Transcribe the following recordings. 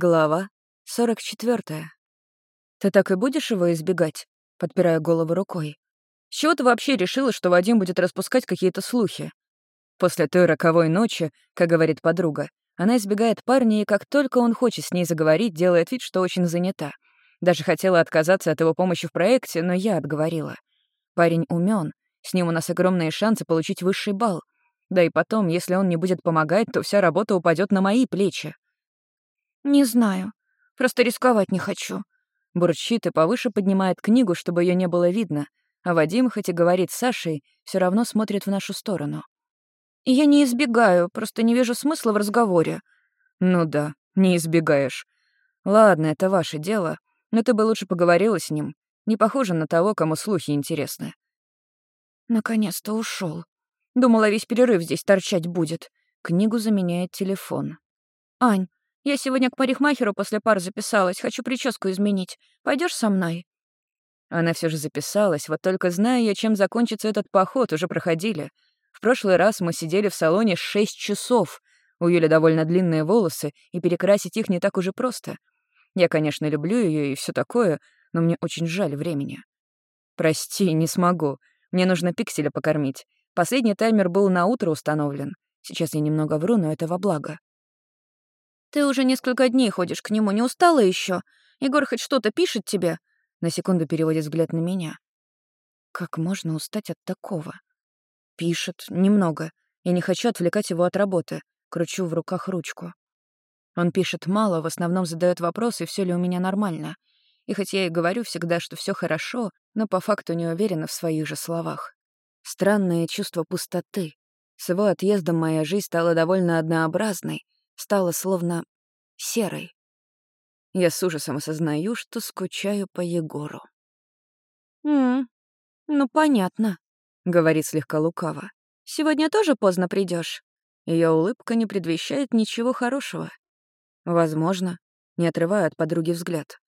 Глава 44. «Ты так и будешь его избегать?» — подпирая голову рукой. «С чего ты вообще решила, что Вадим будет распускать какие-то слухи?» После той роковой ночи, как говорит подруга, она избегает парня, и как только он хочет с ней заговорить, делает вид, что очень занята. Даже хотела отказаться от его помощи в проекте, но я отговорила. Парень умен, с ним у нас огромные шансы получить высший балл. Да и потом, если он не будет помогать, то вся работа упадет на мои плечи. «Не знаю. Просто рисковать не хочу». Бурчит и повыше поднимает книгу, чтобы ее не было видно, а Вадим, хоть и говорит с Сашей, все равно смотрит в нашу сторону. Я не избегаю, просто не вижу смысла в разговоре. Ну да, не избегаешь. Ладно, это ваше дело, но ты бы лучше поговорила с ним. Не похоже на того, кому слухи интересны. Наконец-то ушел. Думала, весь перерыв здесь торчать будет. Книгу заменяет телефон. «Ань, я сегодня к парикмахеру после пар записалась, хочу прическу изменить. Пойдешь со мной?» Она все же записалась, вот только зная я, чем закончится этот поход, уже проходили. В прошлый раз мы сидели в салоне шесть часов. У Юли довольно длинные волосы, и перекрасить их не так уже просто. Я, конечно, люблю ее и все такое, но мне очень жаль времени. Прости, не смогу. Мне нужно пикселя покормить. Последний таймер был на утро установлен. Сейчас я немного вру, но это во благо. «Ты уже несколько дней ходишь к нему, не устала еще? Егор хоть что-то пишет тебе?» На секунду переводит взгляд на меня. Как можно устать от такого? Пишет, немного. Я не хочу отвлекать его от работы. Кручу в руках ручку. Он пишет мало, в основном задает вопросы, все ли у меня нормально. И хоть я и говорю всегда, что все хорошо, но по факту не уверена в своих же словах. Странное чувство пустоты. С его отъездом моя жизнь стала довольно однообразной, стала словно серой. Я с ужасом осознаю, что скучаю по Егору. «М ну понятно», — говорит слегка лукаво. «Сегодня тоже поздно придешь. Ее улыбка не предвещает ничего хорошего. Возможно, не отрываю от подруги взгляд.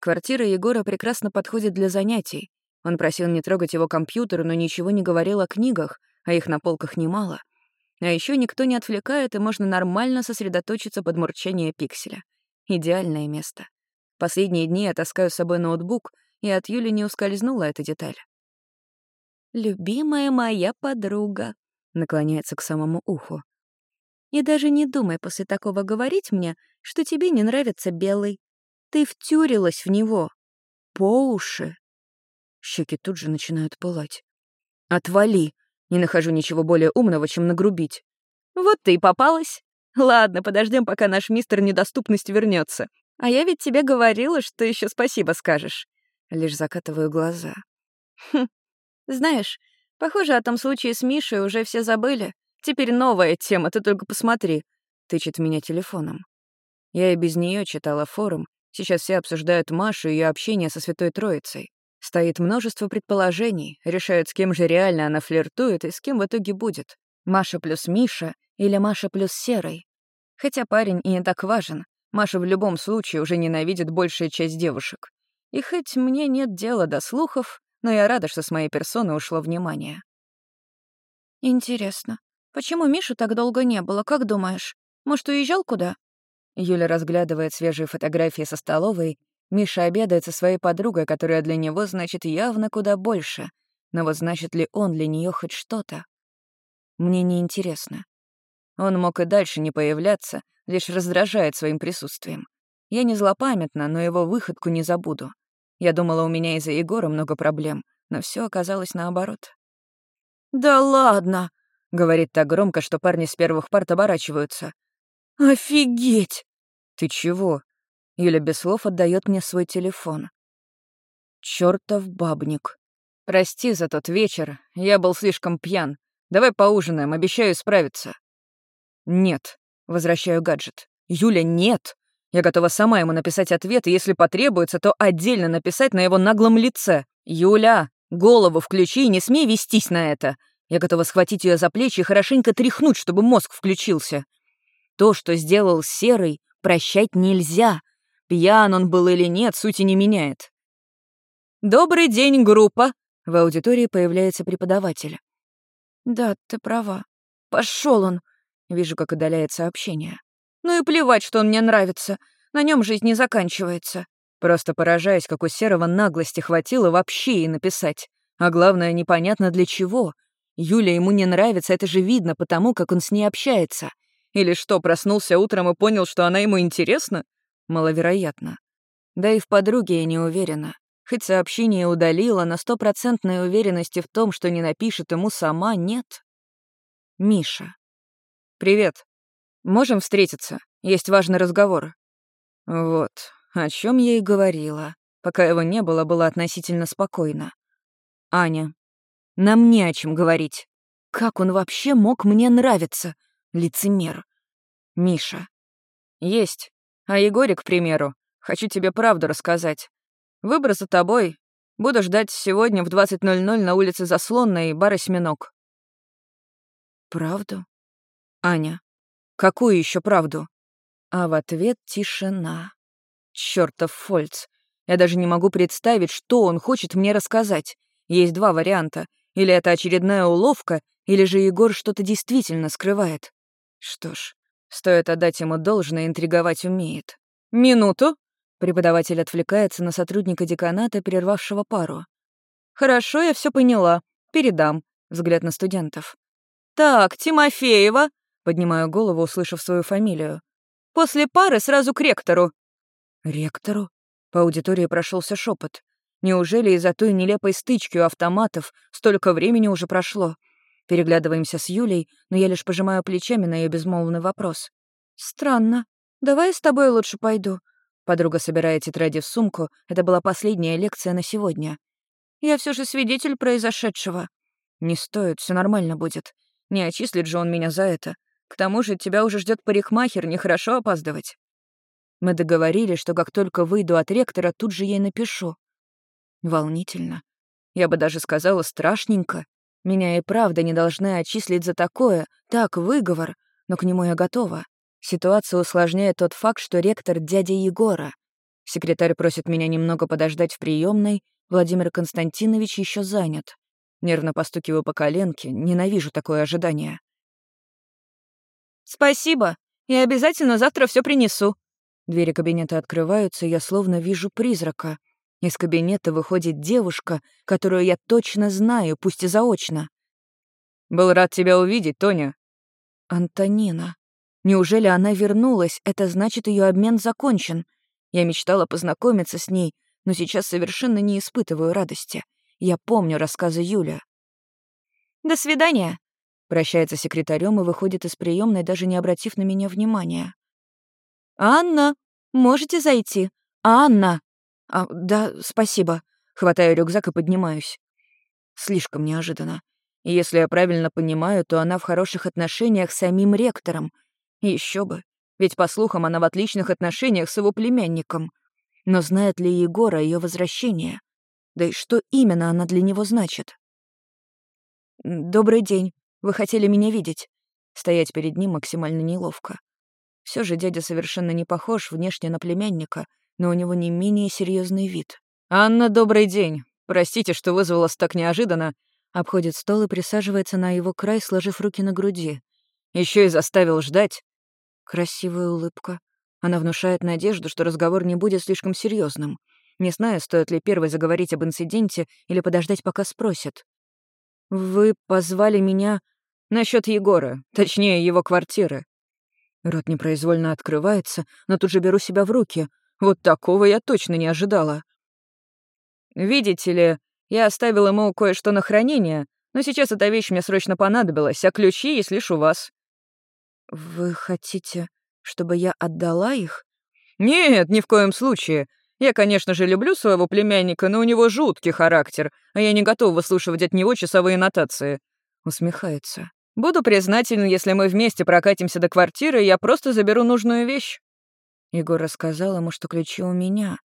Квартира Егора прекрасно подходит для занятий. Он просил не трогать его компьютер, но ничего не говорил о книгах, а их на полках немало. А еще никто не отвлекает, и можно нормально сосредоточиться под мурчание пикселя. Идеальное место. Последние дни я таскаю с собой ноутбук, и от Юли не ускользнула эта деталь. «Любимая моя подруга», — наклоняется к самому уху. «И даже не думай после такого говорить мне, что тебе не нравится белый. Ты втюрилась в него. По уши». Щеки тут же начинают пылать. «Отвали!» Не нахожу ничего более умного, чем нагрубить. Вот ты и попалась. Ладно, подождем, пока наш мистер недоступность вернется. А я ведь тебе говорила, что еще спасибо скажешь. Лишь закатываю глаза. Хм. Знаешь, похоже, о том случае с Мишей уже все забыли. Теперь новая тема, ты только посмотри. Тычет меня телефоном. Я и без нее читала форум. Сейчас все обсуждают Машу и ее общение со Святой Троицей. Стоит множество предположений, решают, с кем же реально она флиртует и с кем в итоге будет. Маша плюс Миша или Маша плюс Серый. Хотя парень и не так важен, Маша в любом случае уже ненавидит большая часть девушек. И хоть мне нет дела до слухов, но я рада, что с моей персоны ушло внимание. «Интересно, почему Мишу так долго не было, как думаешь? Может, уезжал куда?» Юля разглядывает свежие фотографии со столовой Миша обедает со своей подругой, которая для него значит явно куда больше. Но вот значит ли он для нее хоть что-то? Мне не интересно. Он мог и дальше не появляться, лишь раздражает своим присутствием. Я не злопамятна, но его выходку не забуду. Я думала, у меня из-за Егора много проблем, но все оказалось наоборот. «Да ладно!» — говорит так громко, что парни с первых парт оборачиваются. «Офигеть!» «Ты чего?» Юля без слов отдает мне свой телефон. Чёртов бабник. Прости за тот вечер, я был слишком пьян. Давай поужинаем, обещаю справиться. Нет, возвращаю гаджет. Юля, нет. Я готова сама ему написать ответ, и если потребуется, то отдельно написать на его наглом лице. Юля, голову включи и не смей вестись на это. Я готова схватить ее за плечи и хорошенько тряхнуть, чтобы мозг включился. То, что сделал Серый, прощать нельзя. Пьян он был или нет, сути не меняет. «Добрый день, группа!» В аудитории появляется преподаватель. «Да, ты права. Пошел он!» Вижу, как удаляет сообщение. «Ну и плевать, что он мне нравится. На нем жизнь не заканчивается. Просто поражаясь, как у Серого наглости хватило вообще и написать. А главное, непонятно для чего. Юля ему не нравится, это же видно потому, как он с ней общается. Или что, проснулся утром и понял, что она ему интересна? Маловероятно. Да и в подруге я не уверена. Хоть сообщение удалила, но стопроцентной уверенности в том, что не напишет ему сама, нет. Миша. «Привет. Можем встретиться? Есть важный разговор». Вот, о чем я и говорила. Пока его не было, было относительно спокойно. Аня. Нам не о чем говорить. Как он вообще мог мне нравиться? Лицемер. Миша. Есть. А Егорик, к примеру, хочу тебе правду рассказать. Выбор за тобой. Буду ждать сегодня в 20.00 на улице Заслонной, бар «Осьминог». Правду? Аня. Какую еще правду? А в ответ тишина. Чёртов Фольц. Я даже не могу представить, что он хочет мне рассказать. Есть два варианта. Или это очередная уловка, или же Егор что-то действительно скрывает. Что ж, стоит отдать ему должное, интриговать умеет. «Минуту!» Преподаватель отвлекается на сотрудника деканата, прервавшего пару. «Хорошо, я все поняла. Передам». Взгляд на студентов. «Так, Тимофеева!» Поднимаю голову, услышав свою фамилию. «После пары сразу к ректору». «Ректору?» По аудитории прошелся шепот. Неужели из-за той нелепой стычки у автоматов столько времени уже прошло? Переглядываемся с Юлей, но я лишь пожимаю плечами на ее безмолвный вопрос. «Странно. Давай я с тобой лучше пойду». Подруга собирает тетради в сумку. Это была последняя лекция на сегодня. «Я все же свидетель произошедшего». «Не стоит, все нормально будет. Не отчислит же он меня за это. К тому же тебя уже ждет парикмахер, нехорошо опаздывать». Мы договорились, что как только выйду от ректора, тут же ей напишу. Волнительно. Я бы даже сказала страшненько. Меня и правда не должны отчислить за такое. Так, выговор. Но к нему я готова. Ситуацию усложняет тот факт, что ректор — дядя Егора. Секретарь просит меня немного подождать в приемной. Владимир Константинович еще занят. Нервно постукиваю по коленке. Ненавижу такое ожидание. «Спасибо. Я обязательно завтра все принесу». Двери кабинета открываются, и я словно вижу призрака. Из кабинета выходит девушка, которую я точно знаю, пусть и заочно. «Был рад тебя увидеть, Тоня». «Антонина. Неужели она вернулась? Это значит, ее обмен закончен. Я мечтала познакомиться с ней, но сейчас совершенно не испытываю радости. Я помню рассказы Юля». «До свидания», — прощается секретарем и выходит из приемной, даже не обратив на меня внимания. «Анна, можете зайти? Анна!» «А, да, спасибо». Хватаю рюкзак и поднимаюсь. Слишком неожиданно. Если я правильно понимаю, то она в хороших отношениях с самим ректором. Еще бы. Ведь, по слухам, она в отличных отношениях с его племянником. Но знает ли Егор о ее возвращении? Да и что именно она для него значит? «Добрый день. Вы хотели меня видеть?» Стоять перед ним максимально неловко. Все же дядя совершенно не похож внешне на племянника — но у него не менее серьезный вид. «Анна, добрый день. Простите, что вызвалась так неожиданно». Обходит стол и присаживается на его край, сложив руки на груди. Еще и заставил ждать. Красивая улыбка. Она внушает надежду, что разговор не будет слишком серьезным. Не знаю, стоит ли первой заговорить об инциденте или подождать, пока спросят. «Вы позвали меня насчет Егора, точнее, его квартиры». Рот непроизвольно открывается, но тут же беру себя в руки — вот такого я точно не ожидала. Видите ли, я оставил ему кое-что на хранение, но сейчас эта вещь мне срочно понадобилась, а ключи есть лишь у вас. Вы хотите, чтобы я отдала их? Нет, ни в коем случае. Я, конечно же, люблю своего племянника, но у него жуткий характер, а я не готов выслушивать от него часовые нотации. Усмехается. Буду признателен, если мы вместе прокатимся до квартиры, и я просто заберу нужную вещь. Егор рассказал ему, что ключи у меня.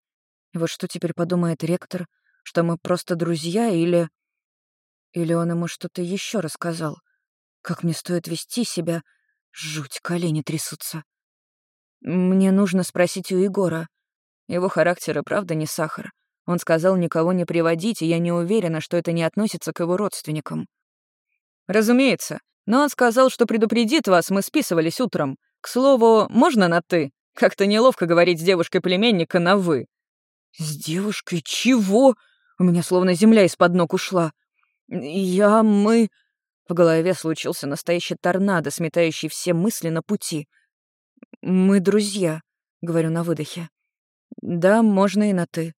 И вот что теперь подумает ректор? Что мы просто друзья или... Или он ему что-то еще рассказал? Как мне стоит вести себя? Жуть, колени трясутся. Мне нужно спросить у Егора. Его характер и правда не сахар. Он сказал никого не приводить, и я не уверена, что это не относится к его родственникам. Разумеется. Но он сказал, что предупредит вас, мы списывались утром. К слову, можно на «ты»? Как-то неловко говорить с девушкой племенника на «вы». «С девушкой чего?» У меня словно земля из-под ног ушла. «Я... мы...» В голове случился настоящий торнадо, сметающий все мысли на пути. «Мы друзья», — говорю на выдохе. «Да, можно и на «ты».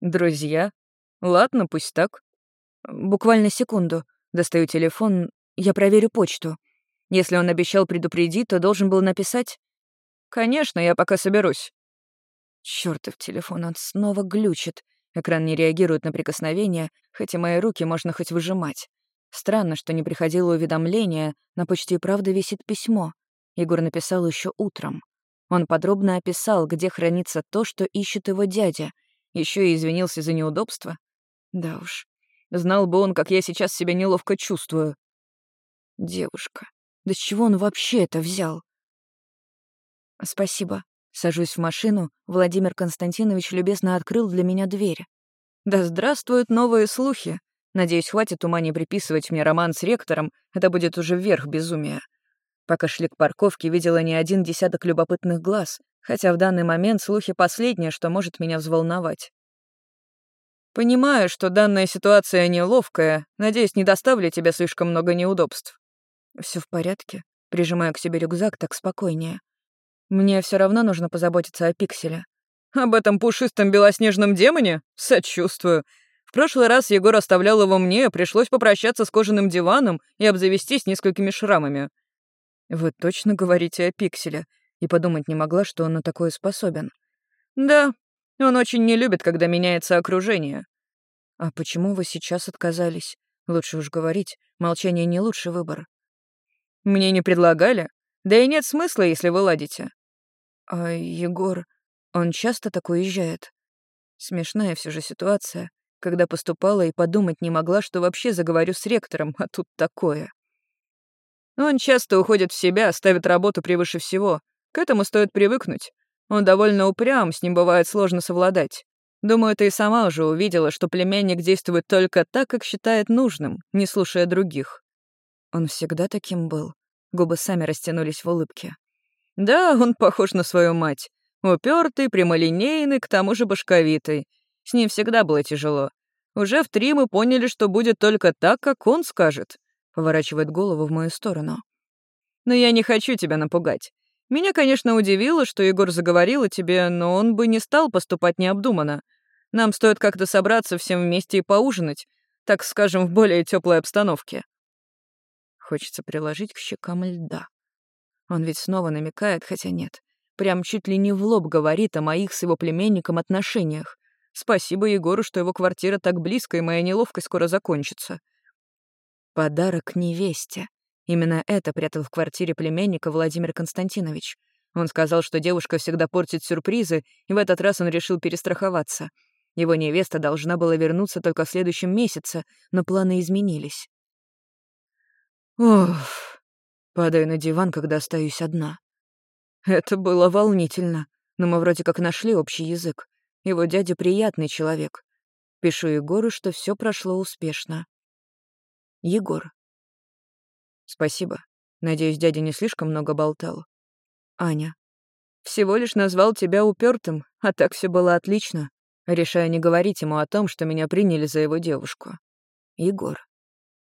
«Друзья? Ладно, пусть так». Буквально секунду. Достаю телефон, я проверю почту. Если он обещал предупредить, то должен был написать. «Конечно, я пока соберусь». Чёртов телефон, он снова глючит. Экран не реагирует на прикосновение, хотя мои руки можно хоть выжимать. Странно, что не приходило уведомление, на почте правда висит письмо. Егор написал еще утром. Он подробно описал, где хранится то, что ищет его дядя. Еще и извинился за неудобство. Да уж. Знал бы он, как я сейчас себя неловко чувствую. Девушка. Да с чего он вообще это взял? Спасибо. Сажусь в машину, Владимир Константинович любезно открыл для меня дверь. Да здравствуют новые слухи. Надеюсь, хватит ума не приписывать мне роман с ректором, это будет уже вверх безумия. Пока шли к парковке, видела не один десяток любопытных глаз, хотя в данный момент слухи последнее, что может меня взволновать. Понимаю, что данная ситуация неловкая, надеюсь, не доставлю тебе слишком много неудобств. Все в порядке. Прижимаю к себе рюкзак, так спокойнее. Мне все равно нужно позаботиться о пикселе. Об этом пушистом белоснежном демоне? Сочувствую. В прошлый раз Егор оставлял его мне, пришлось попрощаться с кожаным диваном и обзавестись несколькими шрамами. Вы точно говорите о пикселе? И подумать не могла, что он на такое способен. Да, он очень не любит, когда меняется окружение. А почему вы сейчас отказались? Лучше уж говорить, молчание не лучший выбор. Мне не предлагали? Да и нет смысла, если вы ладите. А Егор, он часто так уезжает? Смешная все же ситуация, когда поступала и подумать не могла, что вообще заговорю с ректором, а тут такое. Он часто уходит в себя, ставит работу превыше всего. К этому стоит привыкнуть. Он довольно упрям, с ним бывает сложно совладать. Думаю, ты и сама уже увидела, что племянник действует только так, как считает нужным, не слушая других. Он всегда таким был. Губы сами растянулись в улыбке. Да, он похож на свою мать. Упертый, прямолинейный, к тому же башковитый. С ним всегда было тяжело. Уже в три мы поняли, что будет только так, как он скажет. Поворачивает голову в мою сторону. Но я не хочу тебя напугать. Меня, конечно, удивило, что Егор заговорил о тебе, но он бы не стал поступать необдуманно. Нам стоит как-то собраться всем вместе и поужинать, так скажем, в более теплой обстановке. Хочется приложить к щекам льда. Он ведь снова намекает, хотя нет. Прям чуть ли не в лоб говорит о моих с его племенником отношениях. Спасибо Егору, что его квартира так близко, и моя неловкость скоро закончится. Подарок невесте. Именно это прятал в квартире племянника Владимир Константинович. Он сказал, что девушка всегда портит сюрпризы, и в этот раз он решил перестраховаться. Его невеста должна была вернуться только в следующем месяце, но планы изменились. Ох, падаю на диван, когда остаюсь одна. Это было волнительно, но мы вроде как нашли общий язык. Его дядя приятный человек. Пишу Егору, что все прошло успешно. Егор. Спасибо. Надеюсь, дядя не слишком много болтал. Аня. Всего лишь назвал тебя упертым, а так все было отлично. Решаю не говорить ему о том, что меня приняли за его девушку. Егор.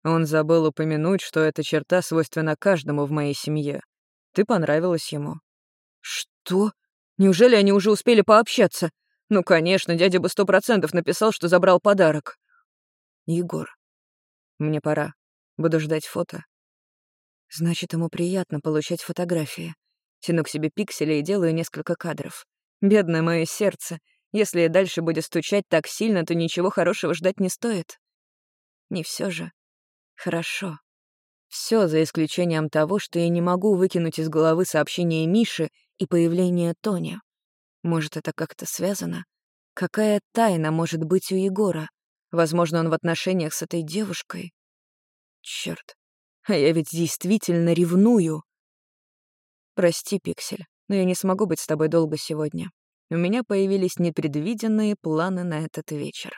Он забыл упомянуть, что эта черта свойственна каждому в моей семье. Ты понравилась ему. Что? Неужели они уже успели пообщаться? Ну, конечно, дядя бы сто процентов написал, что забрал подарок. Егор. Мне пора. Буду ждать фото. Значит, ему приятно получать фотографии. Тяну к себе пиксели и делаю несколько кадров. Бедное мое сердце. Если и дальше будет стучать так сильно, то ничего хорошего ждать не стоит. Не все же. Хорошо. Все за исключением того, что я не могу выкинуть из головы сообщение Миши и появление Тони. Может, это как-то связано? Какая тайна может быть у Егора? Возможно, он в отношениях с этой девушкой. Черт, а я ведь действительно ревную. Прости, Пиксель, но я не смогу быть с тобой долго сегодня. У меня появились непредвиденные планы на этот вечер.